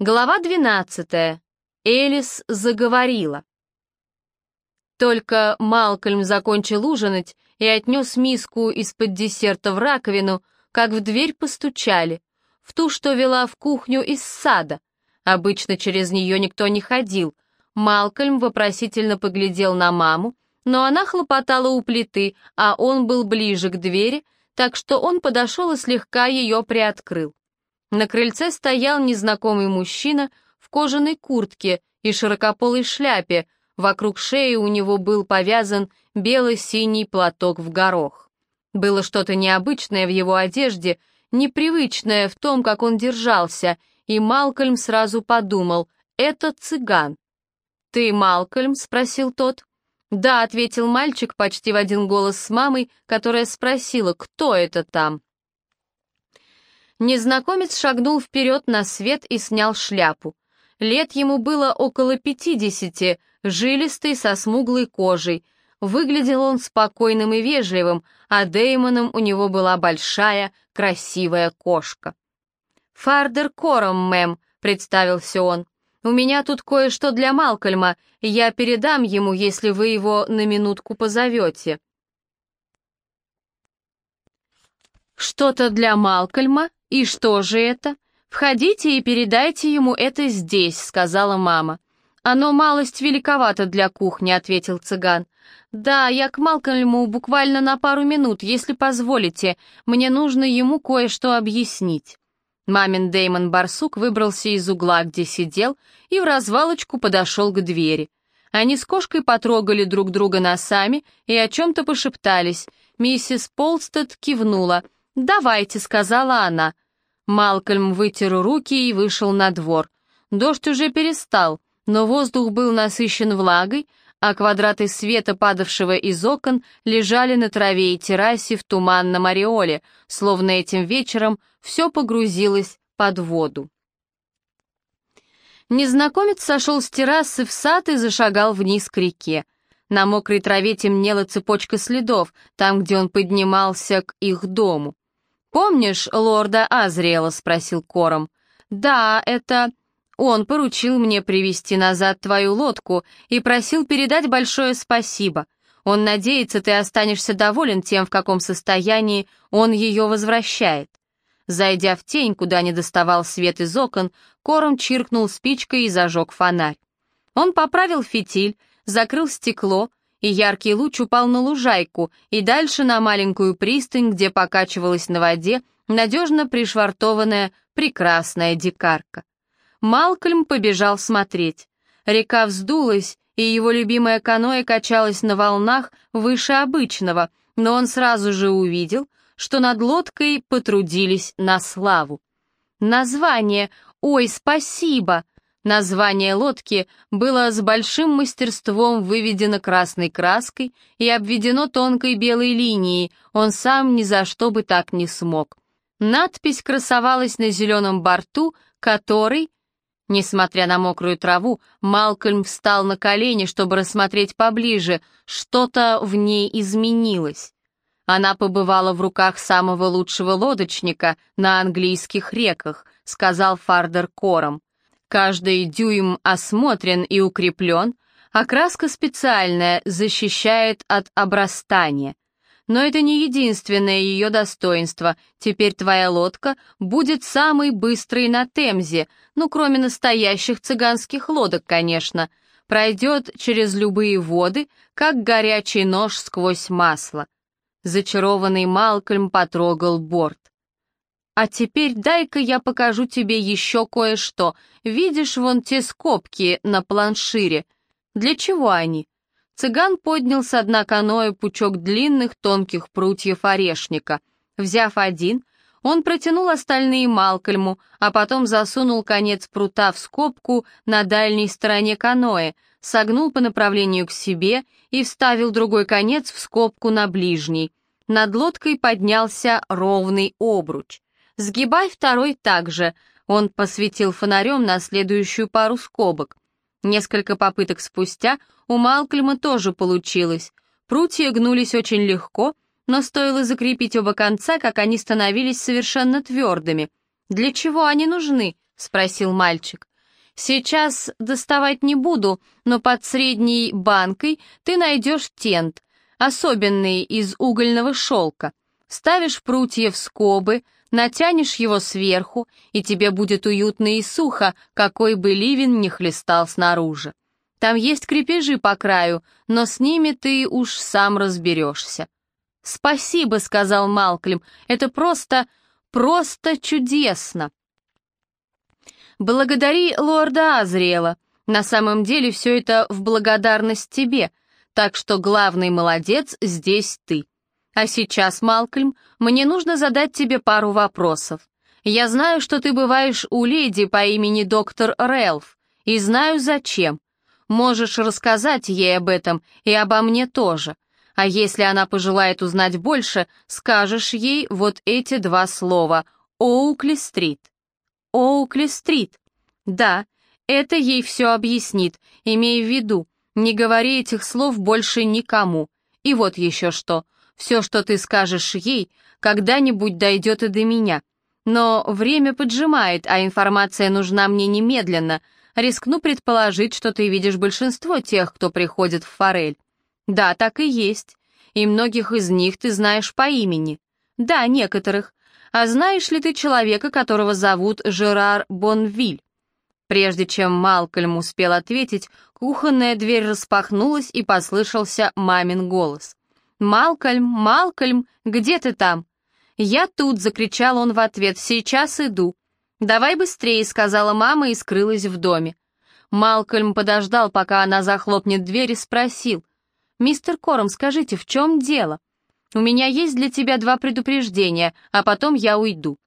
Глава 12. Элис заговорила. Только Малкольм закончил ужинать и отнес миску из-под десерта в раковину, как в дверь постучали, в ту, что вела в кухню из сада. Обычно через нее никто не ходил. Малкольм вопросительно поглядел на маму, но она хлопотала у плиты, а он был ближе к двери, так что он подошел и слегка ее приоткрыл. На крыльце стоял незнакомый мужчина в кожаной куртке и широкополой шляпе, вокруг шеи у него был повязан бело-синий платок в горох. Было что-то необычное в его одежде, непривычное в том, как он держался, и Малкольм сразу подумал, это цыган. «Ты Малкольм?» — спросил тот. «Да», — ответил мальчик почти в один голос с мамой, которая спросила, кто это там. Незнакомец шагнул вперед на свет и снял шляпу. Лет ему было около пятидесяти, жилистый, со смуглой кожей. Выглядел он спокойным и вежливым, а Деймоном у него была большая, красивая кошка. «Фардер Кором, мэм», — представился он. «У меня тут кое-что для Малкольма, я передам ему, если вы его на минутку позовете». «Что-то для Малкольма?» «И что же это? Входите и передайте ему это здесь», — сказала мама. «Оно малость великовато для кухни», — ответил цыган. «Да, я к Малкольму буквально на пару минут, если позволите. Мне нужно ему кое-что объяснить». Мамин Деймон Барсук выбрался из угла, где сидел, и в развалочку подошел к двери. Они с кошкой потрогали друг друга носами и о чем-то пошептались. Миссис Полстед кивнула — «Давайте», — сказала она. Малкольм вытер руки и вышел на двор. Дождь уже перестал, но воздух был насыщен влагой, а квадраты света, падавшего из окон, лежали на траве и террасе в туманном ореоле, словно этим вечером все погрузилось под воду. Незнакомец сошел с террасы в сад и зашагал вниз к реке. На мокрой траве темнела цепочка следов, там, где он поднимался к их дому. «Помнишь лорда Азриэла?» — спросил Кором. «Да, это...» Он поручил мне привести назад твою лодку и просил передать большое спасибо. Он надеется, ты останешься доволен тем, в каком состоянии он ее возвращает. Зайдя в тень, куда не доставал свет из окон, Кором чиркнул спичкой и зажег фонарь. Он поправил фитиль, закрыл стекло, и яркий луч упал на лужайку и дальше на маленькую пристань, где покачивалась на воде надежно пришвартованная прекрасная дикарка. Малкольм побежал смотреть. Река вздулась, и его любимое каноэ качалось на волнах выше обычного, но он сразу же увидел, что над лодкой потрудились на славу. Название «Ой, спасибо!» Название лодки было с большим мастерством выведено красной краской и обведено тонкой белой линией, он сам ни за что бы так не смог. Надпись красовалась на зеленом борту, который... Несмотря на мокрую траву, Малкольм встал на колени, чтобы рассмотреть поближе, что-то в ней изменилось. Она побывала в руках самого лучшего лодочника на английских реках, сказал Фардер Кором. Каждый дюйм осмотрен и укреплен, окраска специальная, защищает от обрастания. Но это не единственное ее достоинство. Теперь твоя лодка будет самой быстрой на Темзе, ну, кроме настоящих цыганских лодок, конечно. Пройдет через любые воды, как горячий нож сквозь масло. Зачарованный Малкольм потрогал борт. А теперь дай-ка я покажу тебе еще кое-что. Видишь вон те скобки на планшире? Для чего они? Цыган поднял с дна каноэ пучок длинных тонких прутьев орешника. Взяв один, он протянул остальные Малкольму, а потом засунул конец прута в скобку на дальней стороне каноэ, согнул по направлению к себе и вставил другой конец в скобку на ближней. Над лодкой поднялся ровный обруч. Сгибай второй также. Он посветил фонарем на следующую пару скобок. Несколько попыток спустя у Малкольма тоже получилось. Прутья гнулись очень легко, но стоило закрепить оба конца, как они становились совершенно твердыми. «Для чего они нужны?» — спросил мальчик. Сейчас доставать не буду, но под средней банкой ты найдешь тент, особенный из угольного шелка. Ставишь прутья в скобы, натянешь его сверху, и тебе будет уютно и сухо, какой бы ливень не хлестал снаружи. Там есть крепежи по краю, но с ними ты уж сам разберешься. «Спасибо», — сказал Малклим, — «это просто, просто чудесно». «Благодари лорда Азриэла. На самом деле все это в благодарность тебе, так что главный молодец здесь ты. А сейчас, Малкольм, мне нужно задать тебе пару вопросов. Я знаю, что ты бываешь у леди по имени доктор Рэлф, и знаю зачем. Можешь рассказать ей об этом и обо мне тоже. А если она пожелает узнать больше, скажешь ей вот эти два слова «Оукли-стрит». Оукли-стрит. Да, это ей все объяснит, имея в виду, не говори этих слов больше никому. И вот еще что. Все, что ты скажешь ей, когда-нибудь дойдет и до меня. Но время поджимает, а информация нужна мне немедленно. Рискну предположить, что ты видишь большинство тех, кто приходит в форель. Да, так и есть. И многих из них ты знаешь по имени. Да, некоторых. А знаешь ли ты человека, которого зовут Жерар Бонвиль? Прежде чем Малкольм успел ответить, кухонная дверь распахнулась и послышался мамин голос. «Малкольм, Малкольм, где ты там?» «Я тут!» — закричал он в ответ. «Сейчас иду!» «Давай быстрее!» — сказала мама и скрылась в доме. Малкольм подождал, пока она захлопнет дверь и спросил. «Мистер Кором, скажите, в чем дело? У меня есть для тебя два предупреждения, а потом я уйду».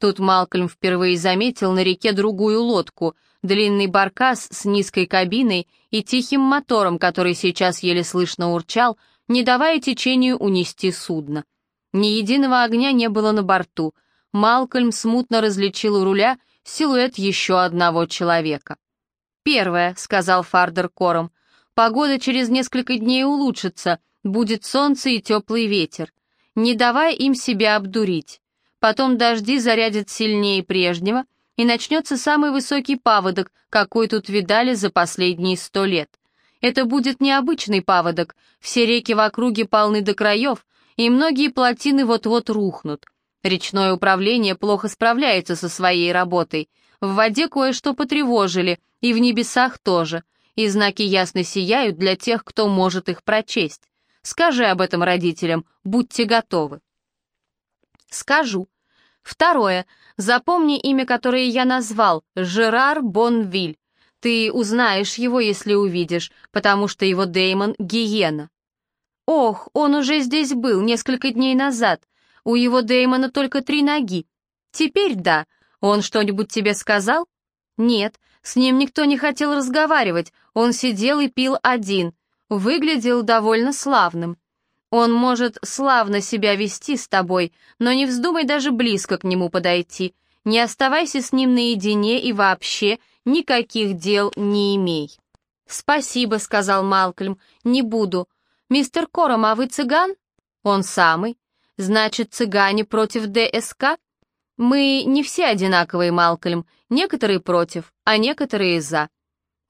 Тут Малкольм впервые заметил на реке другую лодку, длинный баркас с низкой кабиной и тихим мотором, который сейчас еле слышно урчал, не давая течению унести судно. Ни единого огня не было на борту. Малкольм смутно различил у руля силуэт еще одного человека. «Первое», — сказал Фардер кором, — «погода через несколько дней улучшится, будет солнце и теплый ветер. Не давай им себя обдурить. Потом дожди зарядят сильнее прежнего, и начнется самый высокий паводок, какой тут видали за последние сто лет. Это будет необычный паводок, все реки в округе полны до краев, и многие плотины вот-вот рухнут. Речное управление плохо справляется со своей работой. В воде кое-что потревожили, и в небесах тоже, и знаки ясно сияют для тех, кто может их прочесть. Скажи об этом родителям, будьте готовы. Скажу. Второе. Запомни имя, которое я назвал, Жерар Бонвиль. Ты узнаешь его, если увидишь, потому что его Деймон — гиена. Ох, он уже здесь был несколько дней назад. У его Деймона только три ноги. Теперь да. Он что-нибудь тебе сказал? Нет, с ним никто не хотел разговаривать. Он сидел и пил один. Выглядел довольно славным. Он может славно себя вести с тобой, но не вздумай даже близко к нему подойти. Не оставайся с ним наедине и вообще никаких дел не имей». «Спасибо», — сказал Малкольм, — «не буду. Мистер Кором, а вы цыган?» «Он самый. Значит, цыгане против ДСК?» «Мы не все одинаковые, Малкольм. Некоторые против, а некоторые за».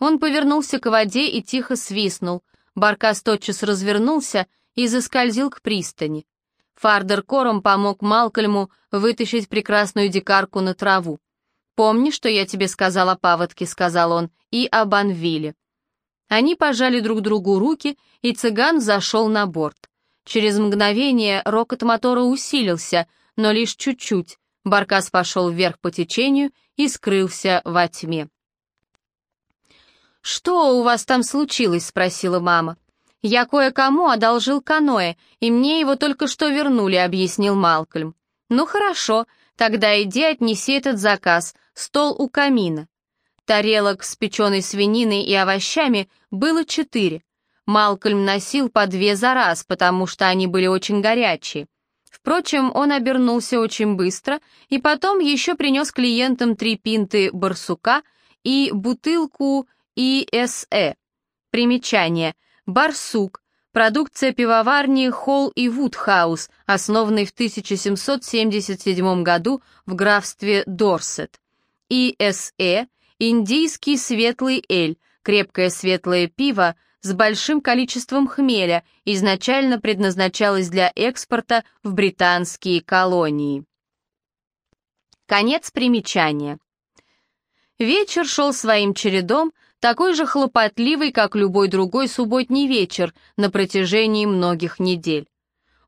Он повернулся к воде и тихо свистнул. Баркас тотчас развернулся и заскользил к пристани. Фардер Кором помог Малкольму вытащить прекрасную дикарку на траву. «Помни, что я тебе сказал о паводке», — сказал он, — «и об Анвиле». Они пожали друг другу руки, и цыган зашел на борт. Через мгновение рокот мотора усилился, но лишь чуть-чуть. Баркас пошел вверх по течению и скрылся во тьме. «Что у вас там случилось?» — спросила мама. «Я кое-кому одолжил каноэ, и мне его только что вернули», — объяснил Малкольм. «Ну хорошо, тогда иди отнеси этот заказ, стол у камина». Тарелок с печеной свининой и овощами было четыре. Малкольм носил по две за раз, потому что они были очень горячие. Впрочем, он обернулся очень быстро и потом еще принес клиентам три пинты барсука и бутылку ИСЭ. Примечание — «Барсук» — продукция пивоварни Холл и Вудхаус, основанной в 1777 году в графстве Дорсет. ИСЭ — индийский светлый эль, крепкое светлое пиво с большим количеством хмеля, изначально предназначалось для экспорта в британские колонии. Конец примечания. Вечер шел своим чередом, такой же хлопотливый, как любой другой субботний вечер на протяжении многих недель.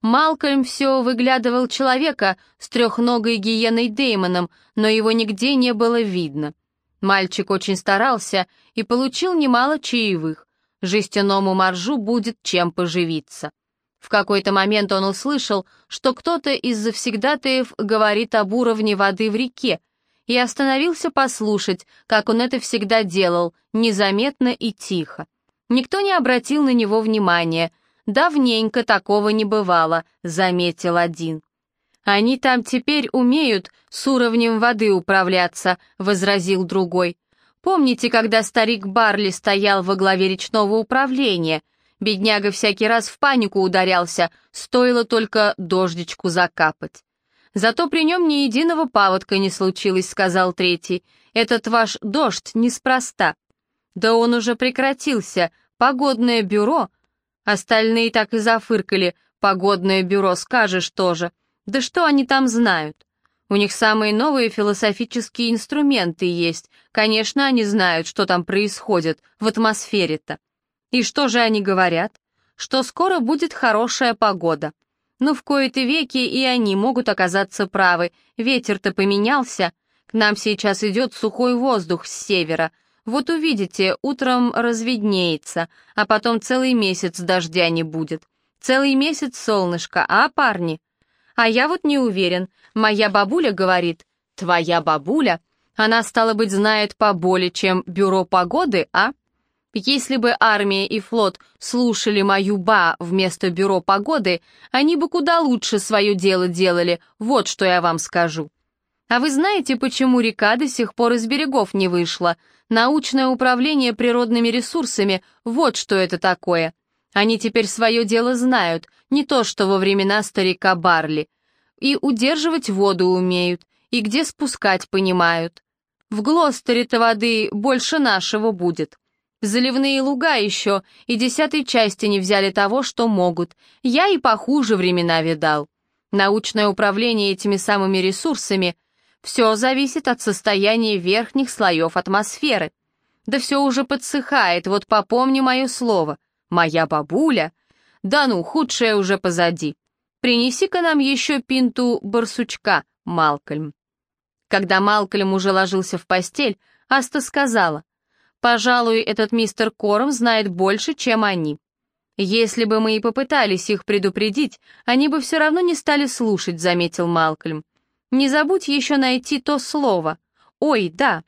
Малкольм все выглядывал человека с трехногой гиеной Деймоном, но его нигде не было видно. Мальчик очень старался и получил немало чаевых. Жестяному моржу будет чем поживиться. В какой-то момент он услышал, что кто-то из завсегдатаев говорит об уровне воды в реке, и остановился послушать, как он это всегда делал, незаметно и тихо. Никто не обратил на него внимания. «Давненько такого не бывало», — заметил один. «Они там теперь умеют с уровнем воды управляться», — возразил другой. «Помните, когда старик Барли стоял во главе речного управления?» Бедняга всякий раз в панику ударялся, стоило только дождичку закапать. «Зато при нем ни единого паводка не случилось», — сказал третий. «Этот ваш дождь неспроста». «Да он уже прекратился. Погодное бюро...» Остальные так и зафыркали. «Погодное бюро, скажешь тоже». Да что они там знают? У них самые новые философические инструменты есть. Конечно, они знают, что там происходит в атмосфере-то. И что же они говорят? Что скоро будет хорошая погода. Но в кои-то веки и они могут оказаться правы. Ветер-то поменялся. К нам сейчас идет сухой воздух с севера. Вот увидите, утром разведнеется, а потом целый месяц дождя не будет. Целый месяц солнышко, а, парни? А я вот не уверен. Моя бабуля говорит. Твоя бабуля? Она, стало быть, знает поболее, чем бюро погоды, а? Если бы армия и флот слушали мою ба вместо бюро погоды, они бы куда лучше свое дело делали, вот что я вам скажу. А вы знаете, почему река до сих пор из берегов не вышла? Научное управление природными ресурсами, вот что это такое. Они теперь свое дело знают, не то что во времена старика Барли. И удерживать воду умеют, и где спускать понимают. В Глостере-то воды больше нашего будет. Заливные луга еще и десятой части не взяли того, что могут. Я и похуже времена видал. Научное управление этими самыми ресурсами все зависит от состояния верхних слоев атмосферы. Да все уже подсыхает, вот попомни мое слово. Моя бабуля? Да ну, худшее уже позади. Принеси-ка нам еще пинту барсучка, Малкольм. Когда Малкольм уже ложился в постель, Аста сказала, «Пожалуй, этот мистер Корм знает больше, чем они. Если бы мы и попытались их предупредить, они бы все равно не стали слушать», — заметил Малкольм. «Не забудь еще найти то слово. Ой, да».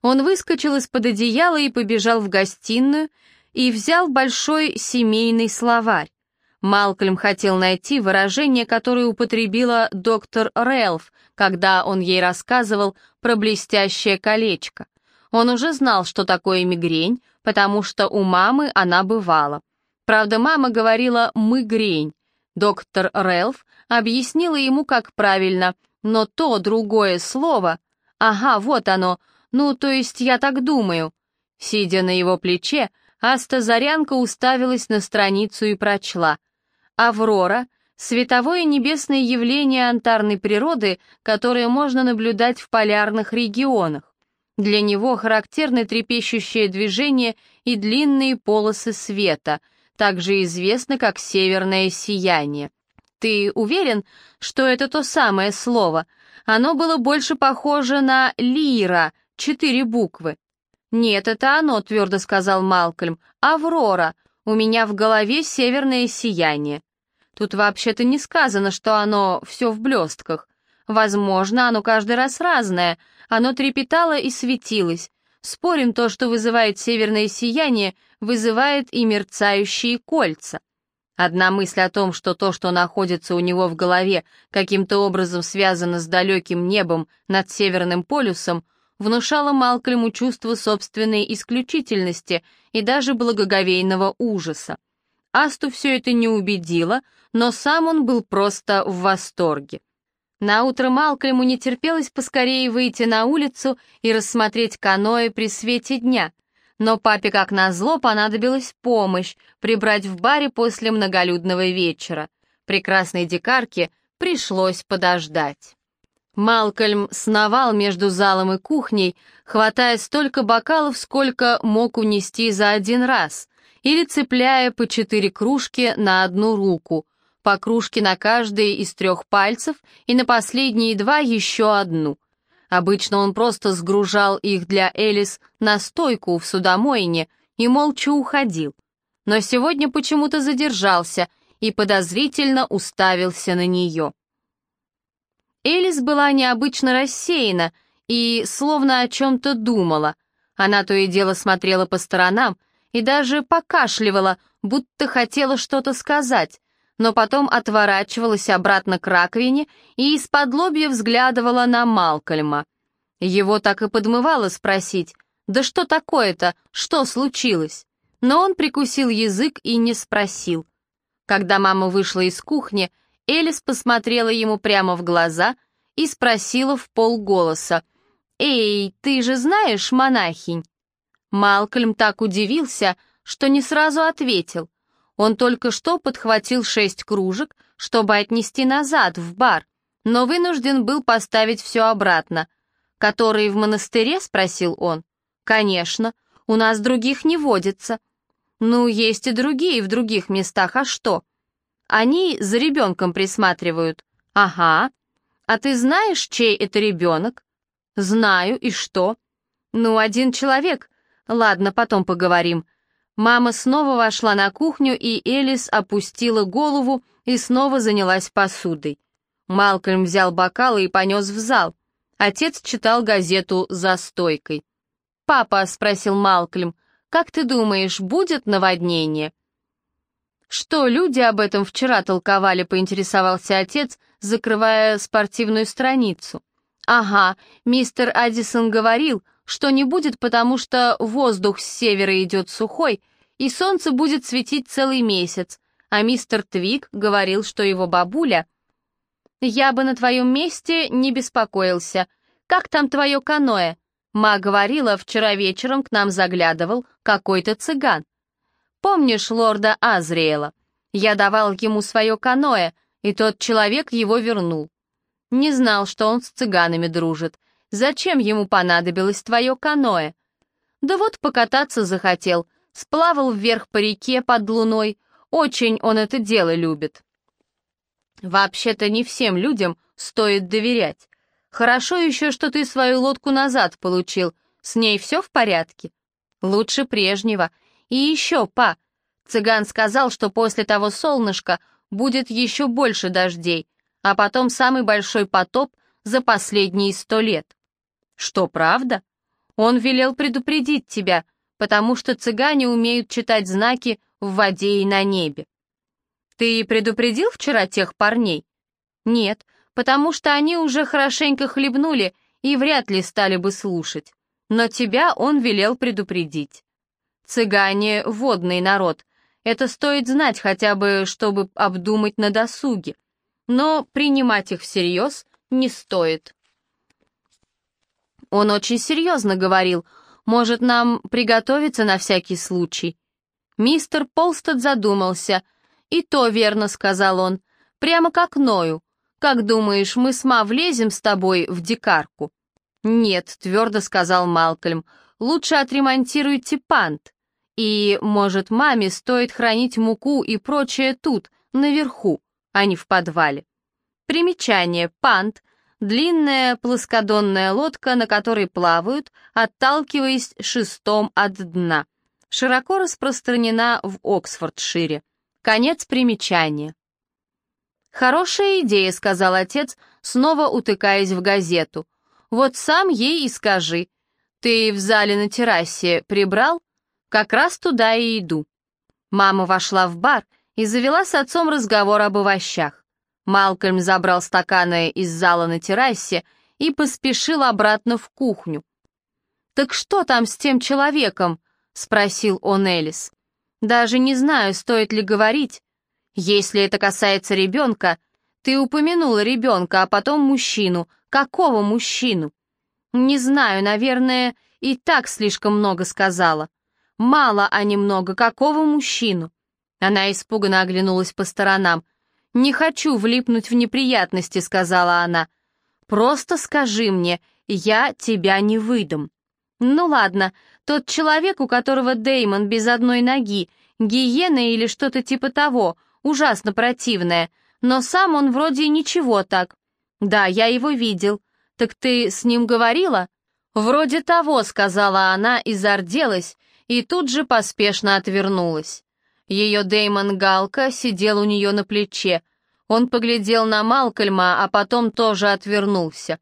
Он выскочил из-под одеяла и побежал в гостиную, и взял большой семейный словарь. Малкольм хотел найти выражение, которое употребила доктор Рэлф, когда он ей рассказывал про блестящее колечко. Он уже знал, что такое мигрень, потому что у мамы она бывала. Правда, мама говорила «мыгрень». Доктор Рэлф объяснила ему, как правильно, но то другое слово... Ага, вот оно, ну, то есть я так думаю. Сидя на его плече, Аста Зарянка уставилась на страницу и прочла. «Аврора — световое небесное явление антарной природы, которое можно наблюдать в полярных регионах. Для него характерны трепещущее движение и длинные полосы света, также известно как северное сияние. Ты уверен, что это то самое слово? Оно было больше похоже на «лира», четыре буквы. «Нет, это оно», — твердо сказал Малкольм. «Аврора. У меня в голове северное сияние». Тут вообще-то не сказано, что оно все в блестках. Возможно, оно каждый раз разное. Оно трепетало и светилось. Спорим, то, что вызывает северное сияние, вызывает и мерцающие кольца. Одна мысль о том, что то, что находится у него в голове, каким-то образом связано с далеким небом над Северным полюсом — внушало Малкольму чувство собственной исключительности и даже благоговейного ужаса. Асту все это не убедило, но сам он был просто в восторге. Наутро Малкольму не терпелось поскорее выйти на улицу и рассмотреть каноэ при свете дня. Но папе, как назло, понадобилась помощь прибрать в баре после многолюдного вечера. Прекрасной дикарке пришлось подождать. Малкольм сновал между залом и кухней, хватая столько бокалов, сколько мог унести за один раз, или цепляя по четыре кружки на одну руку, по кружке на каждый из трех пальцев и на последние два еще одну. Обычно он просто сгружал их для Элис на стойку в судомойне и молча уходил. Но сегодня почему-то задержался и подозрительно уставился на нее. Элис была необычно рассеяна и словно о чем-то думала. Она то и дело смотрела по сторонам и даже покашливала, будто хотела что-то сказать, но потом отворачивалась обратно к раковине и из-под лобья взглядывала на Малкольма. Его так и подмывало спросить, «Да что такое-то? Что случилось?» Но он прикусил язык и не спросил. Когда мама вышла из кухни, Элис посмотрела ему прямо в глаза и спросила в полголоса, «Эй, ты же знаешь монахинь?» Малкольм так удивился, что не сразу ответил. Он только что подхватил шесть кружек, чтобы отнести назад, в бар, но вынужден был поставить все обратно. «Которые в монастыре?» — спросил он. «Конечно, у нас других не водится». «Ну, есть и другие в других местах, а что?» Они за ребенком присматривают. Ага. А ты знаешь, чей это ребенок? Знаю, и что? Ну, один человек. Ладно, потом поговорим. Мама снова вошла на кухню, и Элис опустила голову и снова занялась посудой. Малкольм взял бокалы и понес в зал. Отец читал газету за стойкой. «Папа», — спросил Малкольм, — «как ты думаешь, будет наводнение?» «Что люди об этом вчера толковали?» — поинтересовался отец, закрывая спортивную страницу. «Ага, мистер Аддисон говорил, что не будет, потому что воздух с севера идет сухой, и солнце будет светить целый месяц, а мистер Твик говорил, что его бабуля...» «Я бы на твоем месте не беспокоился. Как там твое каноэ?» Ма говорила, вчера вечером к нам заглядывал какой-то цыган. Помнишь лорда Азриэла? Я давал ему свое каноэ, и тот человек его вернул. Не знал, что он с цыганами дружит. Зачем ему понадобилось твое каноэ? Да вот покататься захотел, сплавал вверх по реке под луной. Очень он это дело любит. Вообще-то не всем людям стоит доверять. Хорошо еще, что ты свою лодку назад получил. С ней все в порядке? Лучше прежнего. И еще, па, цыган сказал, что после того солнышка будет еще больше дождей, а потом самый большой потоп за последние сто лет. Что, правда? Он велел предупредить тебя, потому что цыгане умеют читать знаки в воде и на небе. Ты предупредил вчера тех парней? Нет, потому что они уже хорошенько хлебнули и вряд ли стали бы слушать. Но тебя он велел предупредить. Цыгане — водный народ. Это стоит знать хотя бы, чтобы обдумать на досуге. Но принимать их всерьез не стоит. Он очень серьезно говорил, может, нам приготовиться на всякий случай. Мистер Полстед задумался. «И то верно», — сказал он, — «прямо как Ною. Как думаешь, мы с Ма влезем с тобой в дикарку?» «Нет», — твердо сказал Малкольм, — «лучше отремонтируйте пант. И, может, маме стоит хранить муку и прочее тут, наверху, а не в подвале. Примечание. Пант — длинная плоскодонная лодка, на которой плавают, отталкиваясь шестом от дна. Широко распространена в Оксфордшире. Конец примечания. «Хорошая идея», — сказал отец, снова утыкаясь в газету. «Вот сам ей и скажи. Ты в зале на террасе прибрал? Как раз туда и иду. Мама вошла в бар и завела с отцом разговор об овощах. Малкольм забрал стаканы из зала на террасе и поспешил обратно в кухню. «Так что там с тем человеком?» — спросил он Элис. «Даже не знаю, стоит ли говорить. Если это касается ребенка, ты упомянула ребенка, а потом мужчину. Какого мужчину? Не знаю, наверное, и так слишком много сказала. Мало, а немного. Какого мужчину? Она испуганно оглянулась по сторонам. «Не хочу влипнуть в неприятности», — сказала она. «Просто скажи мне, я тебя не выдам». «Ну ладно, тот человек, у которого Деймон без одной ноги, гиена или что-то типа того, ужасно противное, но сам он вроде ничего так. Да, я его видел. Так ты с ним говорила?» «Вроде того», — сказала она и зарделась, и тут же поспешно отвернулась. Ее Деймон Галка сидел у нее на плече. Он поглядел на Малкольма, а потом тоже отвернулся.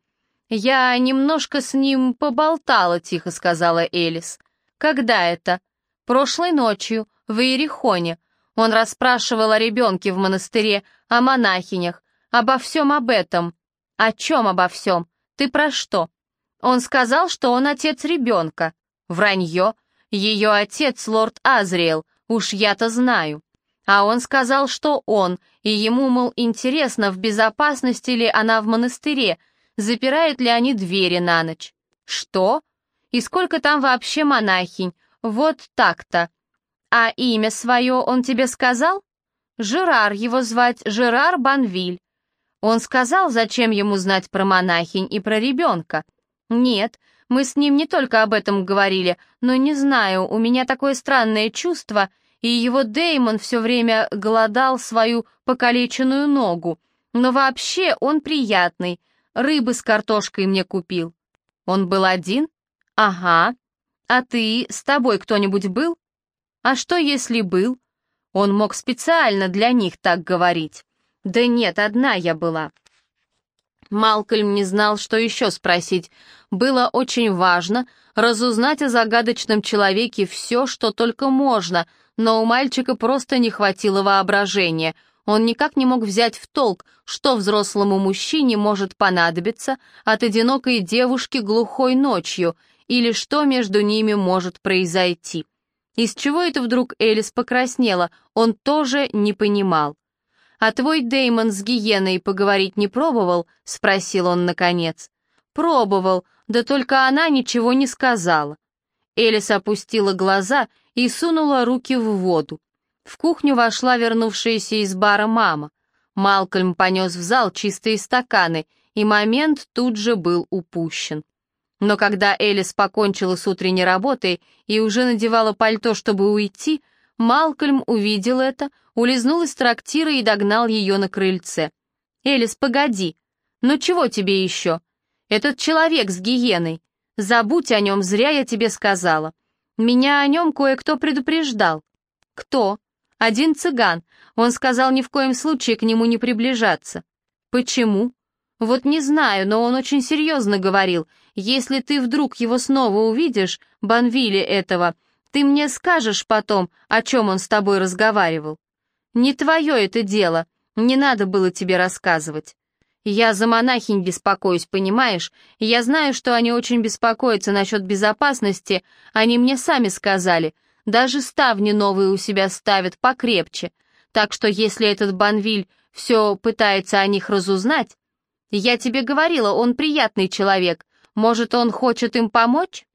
«Я немножко с ним поболтала», — тихо сказала Элис. «Когда это?» «Прошлой ночью, в Иерихоне. Он расспрашивал о ребенке в монастыре, о монахинях, обо всем об этом». «О чем обо всем? Ты про что?» «Он сказал, что он отец ребенка». «Вранье. Ее отец лорд Азриэл, Уж я-то знаю. А он сказал, что он, и ему, мол, интересно, в безопасности ли она в монастыре, запирают ли они двери на ночь. Что? И сколько там вообще монахинь? Вот так-то. А имя свое он тебе сказал? Жерар, его звать Жерар Банвиль. Он сказал, зачем ему знать про монахинь и про ребенка? Нет, мы с ним не только об этом говорили, но не знаю, у меня такое странное чувство, и его Деймон все время голодал свою покалеченную ногу. Но вообще он приятный, рыбы с картошкой мне купил. Он был один? Ага. А ты, с тобой кто-нибудь был? А что, если был? Он мог специально для них так говорить. Да нет, одна я была. Малкольм не знал, что еще спросить. Было очень важно разузнать о загадочном человеке все, что только можно, но у мальчика просто не хватило воображения. Он никак не мог взять в толк, что взрослому мужчине может понадобиться от одинокой девушки глухой ночью, или что между ними может произойти. Из чего это вдруг Элис покраснела, он тоже не понимал. «А твой Деймон с гиеной поговорить не пробовал?» — спросил он наконец. «Пробовал, да только она ничего не сказала». Элис опустила глаза и сунула руки в воду. В кухню вошла вернувшаяся из бара мама. Малкольм понес в зал чистые стаканы, и момент тут же был упущен. Но когда Элис покончила с утренней работой и уже надевала пальто, чтобы уйти, Малкольм увидел это, улизнул из трактира и догнал ее на крыльце. «Элис, погоди! Ну чего тебе еще? Этот человек с гиеной. Забудь о нем, зря я тебе сказала. Меня о нем кое-кто предупреждал». «Кто?» «Один цыган. Он сказал ни в коем случае к нему не приближаться». «Почему?» «Вот не знаю, но он очень серьезно говорил. Если ты вдруг его снова увидишь, Банвили этого, ты мне скажешь потом, о чем он с тобой разговаривал. Не твое это дело, не надо было тебе рассказывать. Я за монахинь беспокоюсь, понимаешь? Я знаю, что они очень беспокоятся насчет безопасности, они мне сами сказали. Даже ставни новые у себя ставят покрепче. Так что если этот Банвиль все пытается о них разузнать... Я тебе говорила, он приятный человек. Может, он хочет им помочь?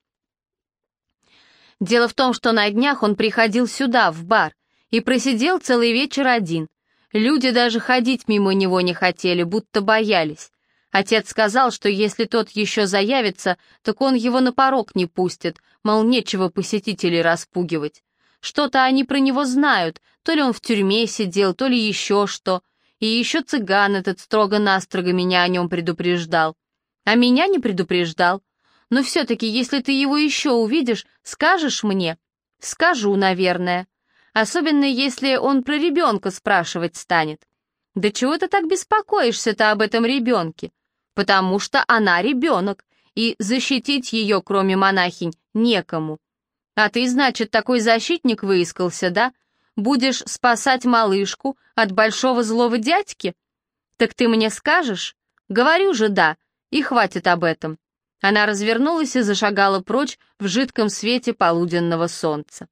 Дело в том, что на днях он приходил сюда, в бар, и просидел целый вечер один. Люди даже ходить мимо него не хотели, будто боялись. Отец сказал, что если тот еще заявится, так он его на порог не пустит, мол, нечего посетителей распугивать. Что-то они про него знают, то ли он в тюрьме сидел, то ли еще что. И еще цыган этот строго-настрого меня о нем предупреждал. А меня не предупреждал. Но все-таки, если ты его еще увидишь, скажешь мне?» «Скажу, наверное. Особенно, если он про ребенка спрашивать станет». «Да чего ты так беспокоишься-то об этом ребенке?» «Потому что она ребенок, и защитить ее, кроме монахинь, некому». «А ты, значит, такой защитник выискался, да? Будешь спасать малышку от большого злого дядьки?» «Так ты мне скажешь?» «Говорю же да, и хватит об этом. Она развернулась и зашагала прочь в жидком свете полуденного солнца.